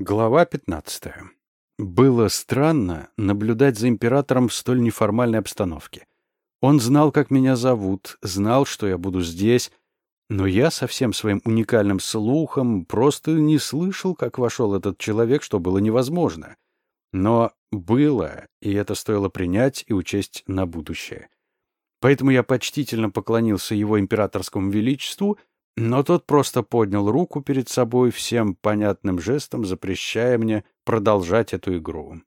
Глава 15. Было странно наблюдать за императором в столь неформальной обстановке. Он знал, как меня зовут, знал, что я буду здесь, но я со всем своим уникальным слухом просто не слышал, как вошел этот человек, что было невозможно. Но было, и это стоило принять и учесть на будущее. Поэтому я почтительно поклонился его императорскому величеству но тот просто поднял руку перед собой всем понятным жестом, запрещая мне продолжать эту игру.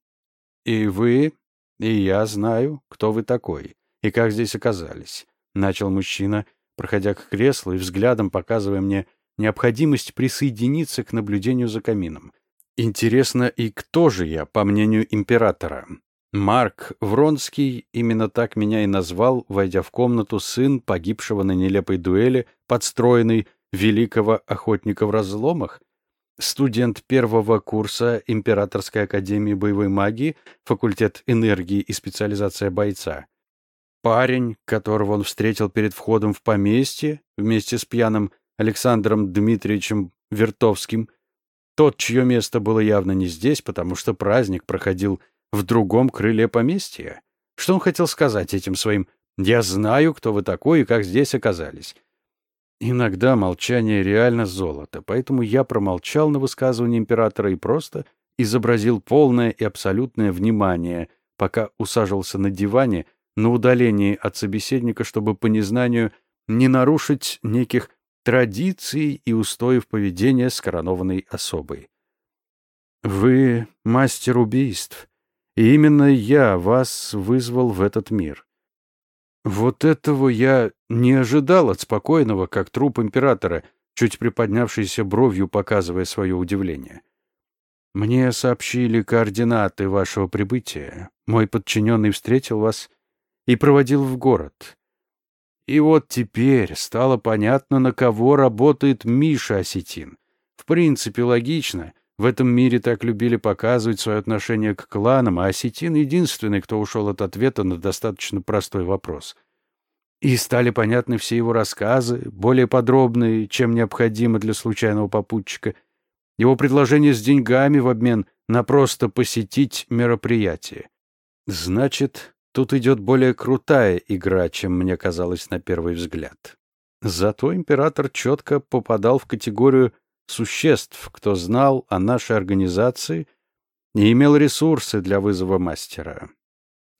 «И вы, и я знаю, кто вы такой, и как здесь оказались», — начал мужчина, проходя к креслу и взглядом показывая мне необходимость присоединиться к наблюдению за камином. «Интересно, и кто же я, по мнению императора?» Марк Вронский именно так меня и назвал, войдя в комнату сын погибшего на нелепой дуэли, подстроенный великого охотника в разломах, студент первого курса Императорской академии боевой магии, факультет энергии и специализация бойца. Парень, которого он встретил перед входом в поместье вместе с пьяным Александром Дмитриевичем Вертовским, тот, чье место было явно не здесь, потому что праздник проходил в другом крыле поместья? Что он хотел сказать этим своим «я знаю, кто вы такой и как здесь оказались»? Иногда молчание реально золото, поэтому я промолчал на высказывание императора и просто изобразил полное и абсолютное внимание, пока усаживался на диване на удалении от собеседника, чтобы по незнанию не нарушить неких традиций и устоев поведения коронованной особой. «Вы мастер убийств», и именно я вас вызвал в этот мир. Вот этого я не ожидал от спокойного, как труп императора, чуть приподнявшейся бровью, показывая свое удивление. Мне сообщили координаты вашего прибытия. Мой подчиненный встретил вас и проводил в город. И вот теперь стало понятно, на кого работает Миша Осетин. В принципе, логично — в этом мире так любили показывать свое отношение к кланам, а Осетин — единственный, кто ушел от ответа на достаточно простой вопрос. И стали понятны все его рассказы, более подробные, чем необходимо для случайного попутчика, его предложение с деньгами в обмен на просто посетить мероприятие. Значит, тут идет более крутая игра, чем мне казалось на первый взгляд. Зато император четко попадал в категорию существ, кто знал о нашей организации и имел ресурсы для вызова мастера.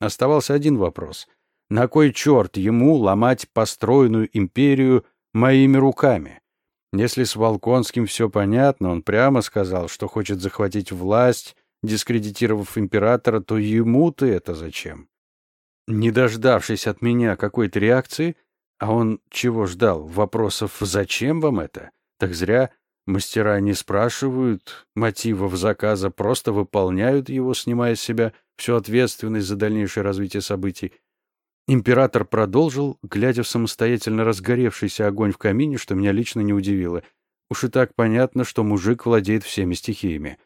Оставался один вопрос. На кой черт ему ломать построенную империю моими руками? Если с Волконским все понятно, он прямо сказал, что хочет захватить власть, дискредитировав императора, то ему-то это зачем? Не дождавшись от меня какой-то реакции, а он чего ждал? Вопросов «зачем вам это?» Так зря Мастера не спрашивают мотивов заказа, просто выполняют его, снимая с себя всю ответственность за дальнейшее развитие событий. Император продолжил, глядя в самостоятельно разгоревшийся огонь в камине, что меня лично не удивило. Уж и так понятно, что мужик владеет всеми стихиями.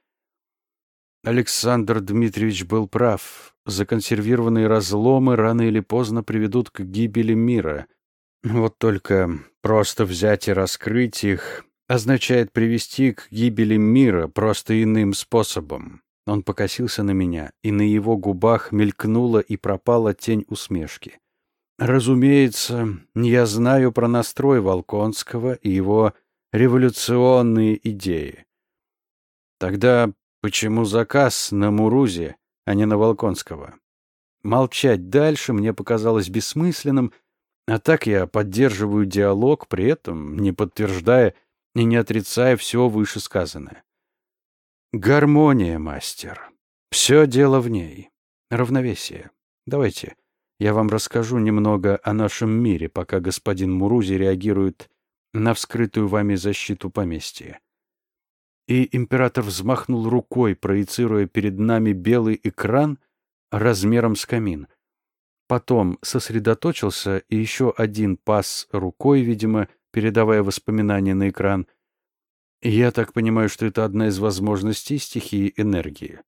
Александр Дмитриевич был прав. Законсервированные разломы рано или поздно приведут к гибели мира. Вот только просто взять и раскрыть их означает привести к гибели мира просто иным способом. Он покосился на меня, и на его губах мелькнула и пропала тень усмешки. Разумеется, я знаю про настрой Волконского и его революционные идеи. Тогда почему заказ на Мурузе, а не на Волконского? Молчать дальше мне показалось бессмысленным, а так я поддерживаю диалог, при этом не подтверждая и не отрицая все вышесказанное. Гармония, мастер. Все дело в ней. Равновесие. Давайте я вам расскажу немного о нашем мире, пока господин Мурузи реагирует на вскрытую вами защиту поместья. И император взмахнул рукой, проецируя перед нами белый экран размером с камин. Потом сосредоточился и еще один пас рукой, видимо, передавая воспоминания на экран. Я так понимаю, что это одна из возможностей стихии энергии.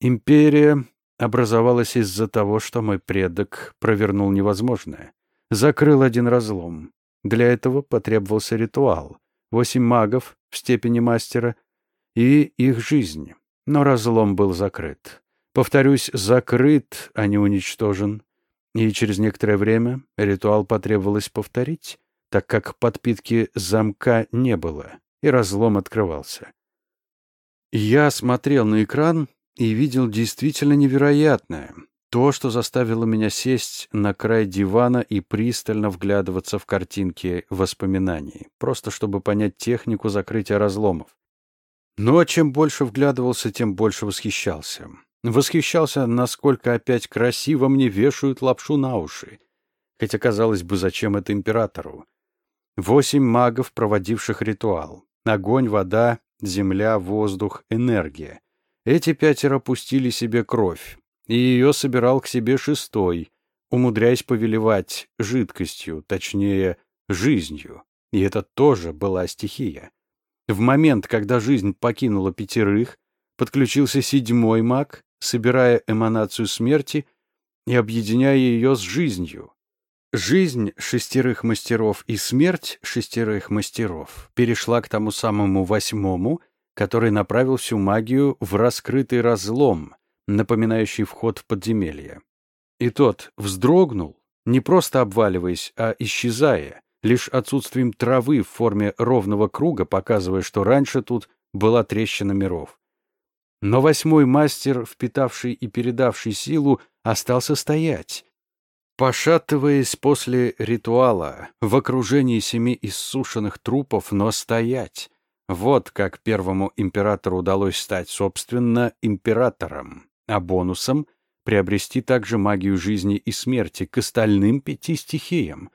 Империя образовалась из-за того, что мой предок провернул невозможное. Закрыл один разлом. Для этого потребовался ритуал. Восемь магов в степени мастера и их жизнь. Но разлом был закрыт. Повторюсь, закрыт, а не уничтожен. И через некоторое время ритуал потребовалось повторить, так как подпитки замка не было, и разлом открывался. Я смотрел на экран и видел действительно невероятное. То, что заставило меня сесть на край дивана и пристально вглядываться в картинки воспоминаний, просто чтобы понять технику закрытия разломов. Но чем больше вглядывался, тем больше восхищался. Восхищался, насколько опять красиво мне вешают лапшу на уши. Хотя, казалось бы, зачем это императору? Восемь магов, проводивших ритуал. Огонь, вода, земля, воздух, энергия. Эти пятеро пустили себе кровь, и ее собирал к себе шестой, умудряясь повелевать жидкостью, точнее, жизнью. И это тоже была стихия. В момент, когда жизнь покинула пятерых, подключился седьмой маг, собирая эманацию смерти и объединяя ее с жизнью. Жизнь шестерых мастеров и смерть шестерых мастеров перешла к тому самому восьмому, который направил всю магию в раскрытый разлом, напоминающий вход в подземелье. И тот вздрогнул, не просто обваливаясь, а исчезая, лишь отсутствием травы в форме ровного круга, показывая, что раньше тут была трещина миров. Но восьмой мастер, впитавший и передавший силу, остался стоять. Пошатываясь после ритуала, в окружении семи иссушенных трупов, но стоять. Вот как первому императору удалось стать, собственно, императором, а бонусом — приобрести также магию жизни и смерти к остальным пяти стихиям.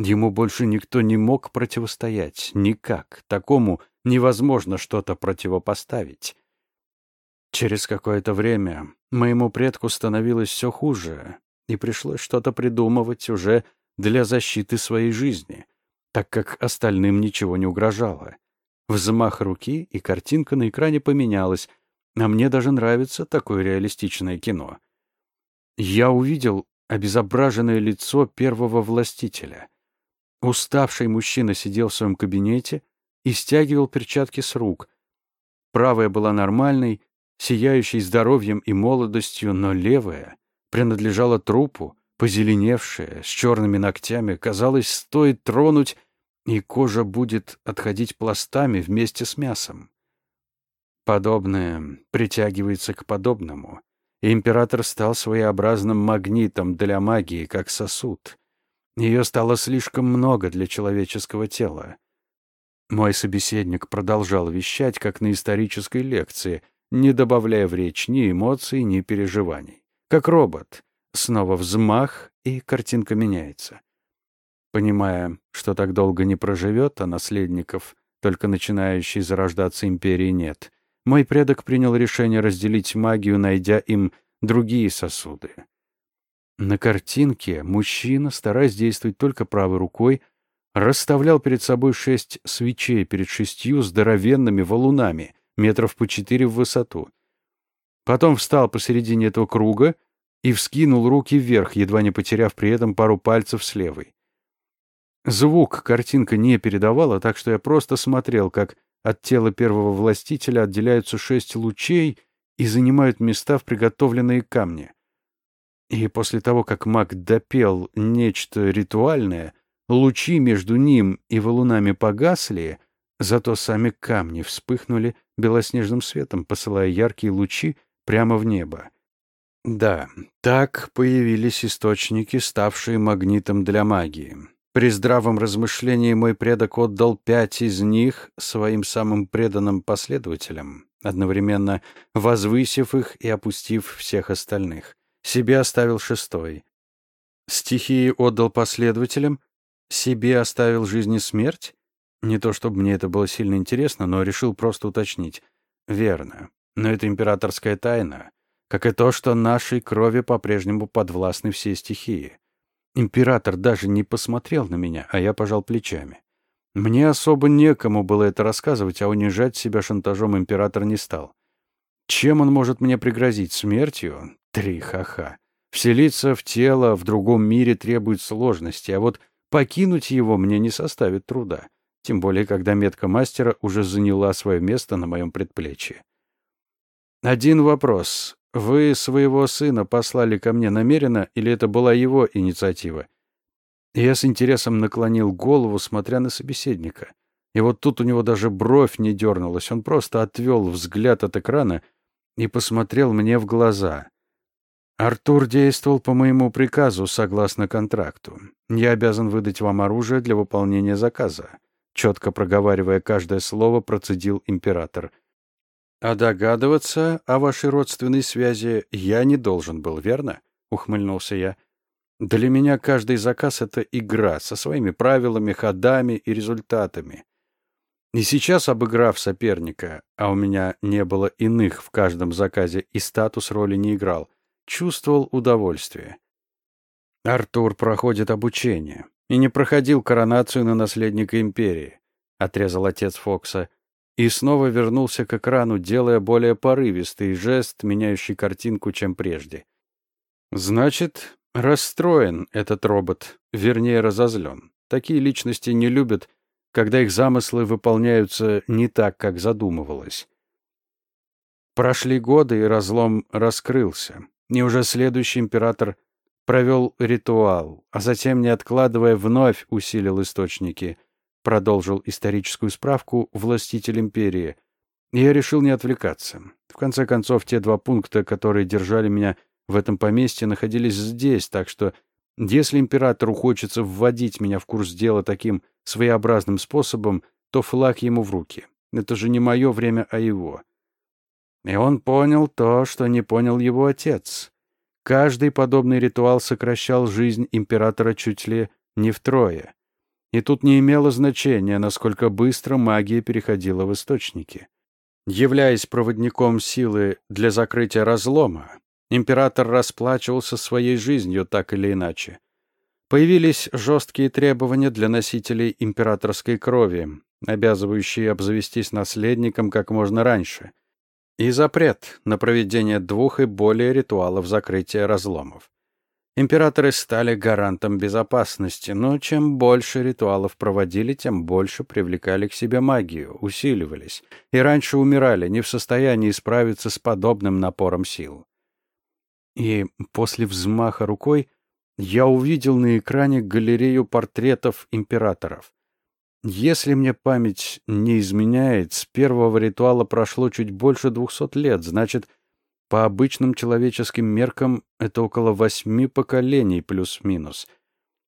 Ему больше никто не мог противостоять, никак. Такому невозможно что-то противопоставить. Через какое-то время моему предку становилось все хуже, и пришлось что-то придумывать уже для защиты своей жизни, так как остальным ничего не угрожало. Взмах руки, и картинка на экране поменялась, а мне даже нравится такое реалистичное кино. Я увидел обезображенное лицо первого властителя. Уставший мужчина сидел в своем кабинете и стягивал перчатки с рук. Правая была нормальной, сияющей здоровьем и молодостью, но левая принадлежала трупу, позеленевшая, с черными ногтями, казалось, стоит тронуть, и кожа будет отходить пластами вместе с мясом. Подобное притягивается к подобному. И император стал своеобразным магнитом для магии, как сосуд. Ее стало слишком много для человеческого тела. Мой собеседник продолжал вещать, как на исторической лекции — не добавляя в речь ни эмоций, ни переживаний. Как робот. Снова взмах, и картинка меняется. Понимая, что так долго не проживет, а наследников, только начинающей зарождаться империи, нет, мой предок принял решение разделить магию, найдя им другие сосуды. На картинке мужчина, стараясь действовать только правой рукой, расставлял перед собой шесть свечей перед шестью здоровенными валунами — метров по четыре в высоту. Потом встал посередине этого круга и вскинул руки вверх, едва не потеряв при этом пару пальцев с левой. Звук картинка не передавала, так что я просто смотрел, как от тела первого властителя отделяются шесть лучей и занимают места в приготовленные камни. И после того, как маг допел нечто ритуальное, лучи между ним и валунами погасли, зато сами камни вспыхнули белоснежным светом, посылая яркие лучи прямо в небо. Да, так появились источники, ставшие магнитом для магии. При здравом размышлении мой предок отдал пять из них своим самым преданным последователям, одновременно возвысив их и опустив всех остальных. Себе оставил шестой. Стихии отдал последователям, себе оставил жизнь и смерть? Не то чтобы мне это было сильно интересно, но решил просто уточнить. Верно. Но это императорская тайна, как и то, что нашей крови по-прежнему подвластны все стихии. Император даже не посмотрел на меня, а я пожал плечами. Мне особо некому было это рассказывать, а унижать себя шантажом император не стал. Чем он может мне пригрозить? Смертью? Три ха-ха. Вселиться в тело в другом мире требует сложности, а вот покинуть его мне не составит труда. тем более, когда метка мастера уже заняла свое место на моем предплечье. «Один вопрос. Вы своего сына послали ко мне намеренно, или это была его инициатива?» Я с интересом наклонил голову, смотря на собеседника. И вот тут у него даже бровь не дернулась, он просто отвел взгляд от экрана и посмотрел мне в глаза. «Артур действовал по моему приказу, согласно контракту. Я обязан выдать вам оружие для выполнения заказа», четко проговаривая каждое слово, процедил император. «А догадываться о вашей родственной связи я не должен был, верно?» — ухмыльнулся я. «Для меня каждый заказ — это игра со своими правилами, ходами и результатами. И сейчас, обыграв соперника, а у меня не было иных в каждом заказе и статус роли не играл, чувствовал удовольствие. Артур проходит обучение и не проходил коронацию на наследника империи, отрезал отец Фокса, и снова вернулся к экрану, делая более порывистый жест, меняющий картинку, чем прежде. Значит, расстроен этот робот, вернее, разозлен. Такие личности не любят когда их замыслы выполняются не так, как задумывалось. Прошли годы, и разлом раскрылся. И уже следующий император провел ритуал, а затем, не откладывая, вновь усилил источники, продолжил историческую справку «Властитель империи». Я решил не отвлекаться. В конце концов, те два пункта, которые держали меня в этом поместье, находились здесь, так что если императору хочется вводить меня в курс дела таким своеобразным способом, то флаг ему в руки. Это же не мое время, а его. И он понял то, что не понял его отец. Каждый подобный ритуал сокращал жизнь императора чуть ли не втрое. И тут не имело значения, насколько быстро магия переходила в источники. Являясь проводником силы для закрытия разлома, император расплачивался своей жизнью так или иначе. Появились жесткие требования для носителей императорской крови, обязывающие обзавестись наследником как можно раньше, и запрет на проведение двух и более ритуалов закрытия разломов. Императоры стали гарантом безопасности, но чем больше ритуалов проводили, тем больше привлекали к себе магию, усиливались, и раньше умирали, не в состоянии справиться с подобным напором сил. И после взмаха рукой я увидел на экране галерею портретов императоров. Если мне память не изменяет, с первого ритуала прошло чуть больше двухсот лет, значит, по обычным человеческим меркам это около восьми поколений плюс-минус.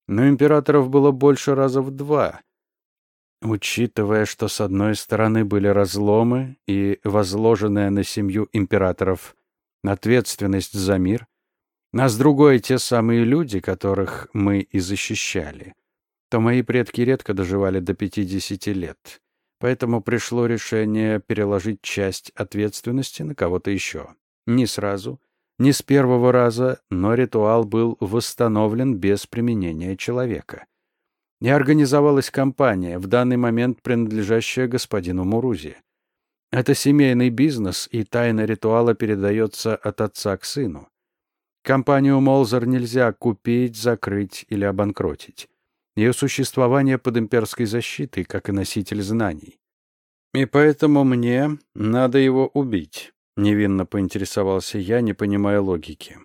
Но императоров было больше раза в два. Учитывая, что с одной стороны были разломы и возложенная на семью императоров ответственность за мир, а с другой те самые люди, которых мы и защищали, то мои предки редко доживали до 50 лет. Поэтому пришло решение переложить часть ответственности на кого-то еще. Не сразу, не с первого раза, но ритуал был восстановлен без применения человека. И организовалась компания, в данный момент принадлежащая господину Мурузи. Это семейный бизнес, и тайна ритуала передается от отца к сыну. Компанию Молзер нельзя купить, закрыть или обанкротить. Ее существование под имперской защитой, как и носитель знаний. И поэтому мне надо его убить, невинно поинтересовался я, не понимая логики.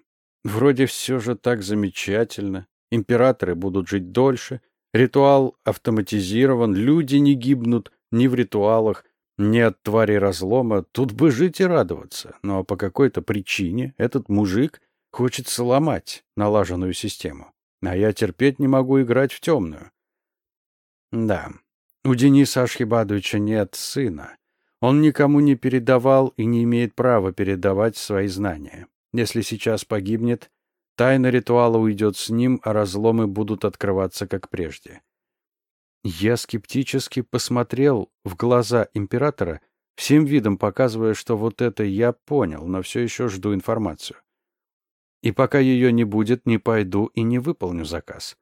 Вроде все же так замечательно. Императоры будут жить дольше, ритуал автоматизирован, люди не гибнут ни в ритуалах, ни от твари разлома. Тут бы жить и радоваться. Но по какой-то причине этот мужик Хочет сломать налаженную систему. А я терпеть не могу играть в темную. Да, у Дениса Ашхибадовича нет сына. Он никому не передавал и не имеет права передавать свои знания. Если сейчас погибнет, тайна ритуала уйдет с ним, а разломы будут открываться как прежде. Я скептически посмотрел в глаза императора, всем видом показывая, что вот это я понял, но все еще жду информацию. И пока ее не будет, не пойду и не выполню заказ.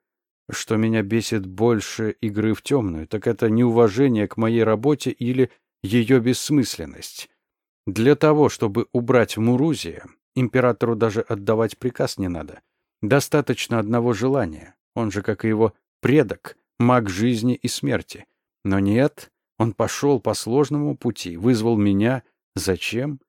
Что меня бесит больше игры в темную, так это неуважение к моей работе или ее бессмысленность. Для того, чтобы убрать Мурузия, императору даже отдавать приказ не надо. Достаточно одного желания. Он же, как и его предок, маг жизни и смерти. Но нет, он пошел по сложному пути, вызвал меня. Зачем?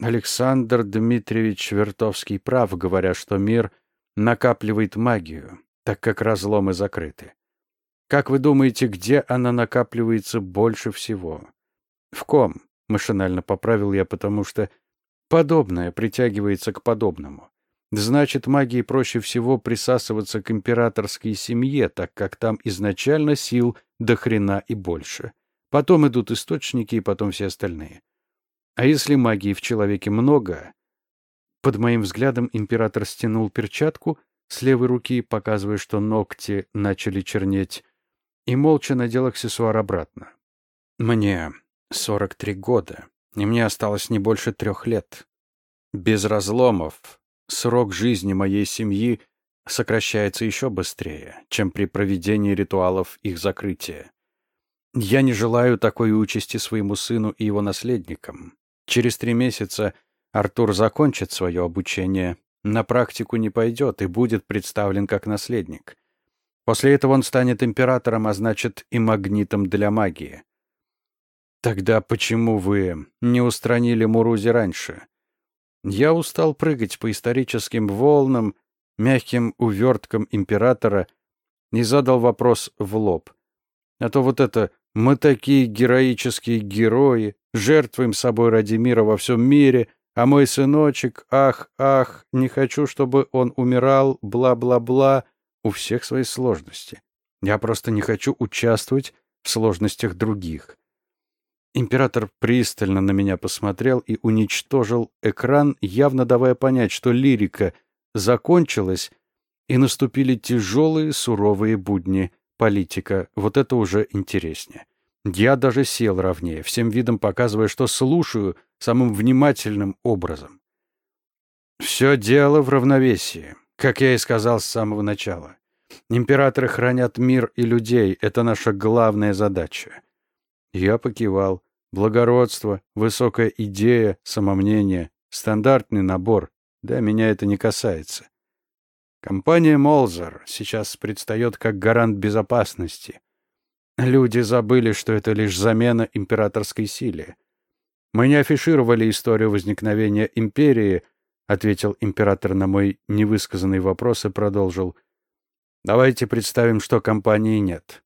Александр Дмитриевич Вертовский прав, говоря, что мир накапливает магию, так как разломы закрыты. Как вы думаете, где она накапливается больше всего? В ком? Машинально поправил я, потому что подобное притягивается к подобному. Значит, магии проще всего присасываться к императорской семье, так как там изначально сил до хрена и больше. Потом идут источники и потом все остальные. А если магии в человеке много... Под моим взглядом император стянул перчатку с левой руки, показывая, что ногти начали чернеть, и молча надел аксессуар обратно. Мне 43 года, и мне осталось не больше трех лет. Без разломов срок жизни моей семьи сокращается еще быстрее, чем при проведении ритуалов их закрытия. Я не желаю такой участи своему сыну и его наследникам. Через три месяца Артур закончит свое обучение, на практику не пойдет и будет представлен как наследник. После этого он станет императором, а значит и магнитом для магии. Тогда почему вы не устранили Мурузи раньше? Я устал прыгать по историческим волнам, мягким уверткам императора, и задал вопрос в лоб. А то вот это «мы такие героические герои, жертвуем собой ради мира во всем мире», а мой сыночек, ах, ах, не хочу, чтобы он умирал, бла-бла-бла, у всех свои сложности. Я просто не хочу участвовать в сложностях других. Император пристально на меня посмотрел и уничтожил экран, явно давая понять, что лирика закончилась, и наступили тяжелые суровые будни политика. Вот это уже интереснее. Я даже сел ровнее, всем видом показывая, что слушаю самым внимательным образом. Все дело в равновесии, как я и сказал с самого начала. Императоры хранят мир и людей — это наша главная задача. Я покивал. Благородство, высокая идея, самомнение, стандартный набор. Да, меня это не касается. Компания Молзер сейчас предстает как гарант безопасности. Люди забыли, что это лишь замена императорской силе. Мы не афишировали историю возникновения империи, ответил император на мой невысказанный вопрос и продолжил. Давайте представим, что компании нет.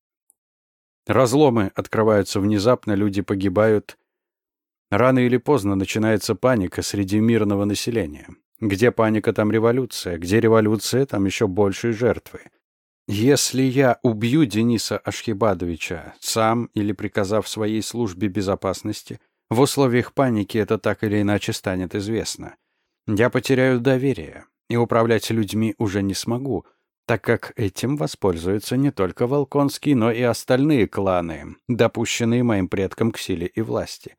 Разломы открываются внезапно, люди погибают. Рано или поздно начинается паника среди мирного населения. Где паника, там революция. Где революция, там еще большие жертвы. Если я убью Дениса Ашхибадовича сам или приказав своей службе безопасности, в условиях паники это так или иначе станет известно. Я потеряю доверие, и управлять людьми уже не смогу, так как этим воспользуются не только Волконский, но и остальные кланы, допущенные моим предкам к силе и власти.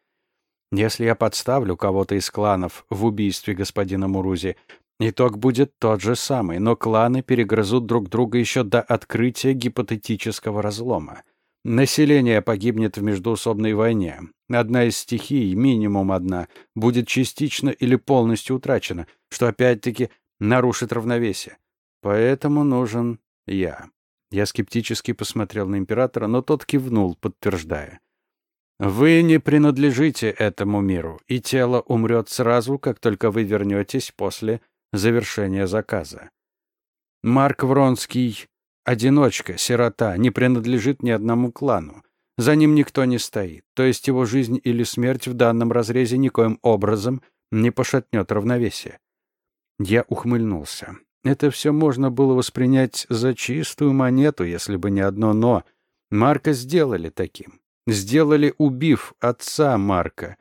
Если я подставлю кого-то из кланов в убийстве господина Мурузи, итог будет тот же самый, но кланы перегрызут друг друга еще до открытия гипотетического разлома. Население погибнет в междоусобной войне. Одна из стихий, минимум одна, будет частично или полностью утрачена, что опять-таки нарушит равновесие. Поэтому нужен я. Я скептически посмотрел на императора, но тот кивнул, подтверждая. Вы не принадлежите этому миру, и тело умрет сразу, как только вы вернетесь после завершения заказа. Марк Вронский — одиночка, сирота, не принадлежит ни одному клану. За ним никто не стоит, то есть его жизнь или смерть в данном разрезе никоим образом не пошатнет равновесие. Я ухмыльнулся. Это все можно было воспринять за чистую монету, если бы не одно «но». Марка сделали таким. Сделали, убив отца Марка.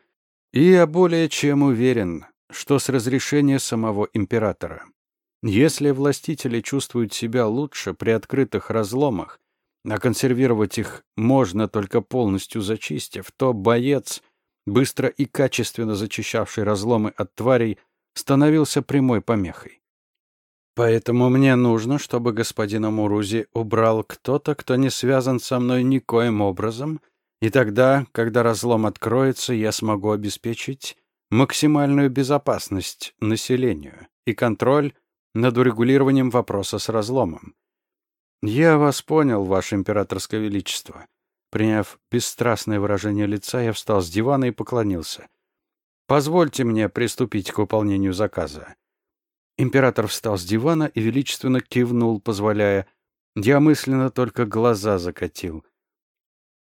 И я более чем уверен, что с разрешения самого императора. Если властители чувствуют себя лучше при открытых разломах, а консервировать их можно только полностью зачистив, то боец, быстро и качественно зачищавший разломы от тварей, становился прямой помехой. Поэтому мне нужно, чтобы господин Амурузи убрал кто-то, кто не связан со мной никоим образом, и тогда, когда разлом откроется, я смогу обеспечить максимальную безопасность населению и контроль над урегулированием вопроса с разломом. Я вас понял, ваше императорское величество. Приняв бесстрастное выражение лица, я встал с дивана и поклонился. «Позвольте мне приступить к выполнению заказа». Император встал с дивана и величественно кивнул, позволяя. Я мысленно только глаза закатил.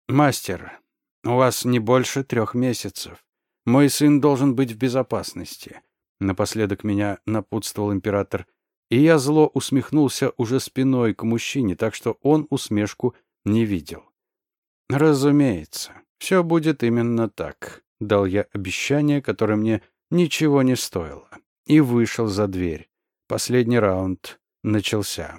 «Мастер, у вас не больше трех месяцев. Мой сын должен быть в безопасности», — напоследок меня напутствовал император. И я зло усмехнулся уже спиной к мужчине, так что он усмешку не видел. «Разумеется, все будет именно так», — дал я обещание, которое мне ничего не стоило, и вышел за дверь. Последний раунд начался.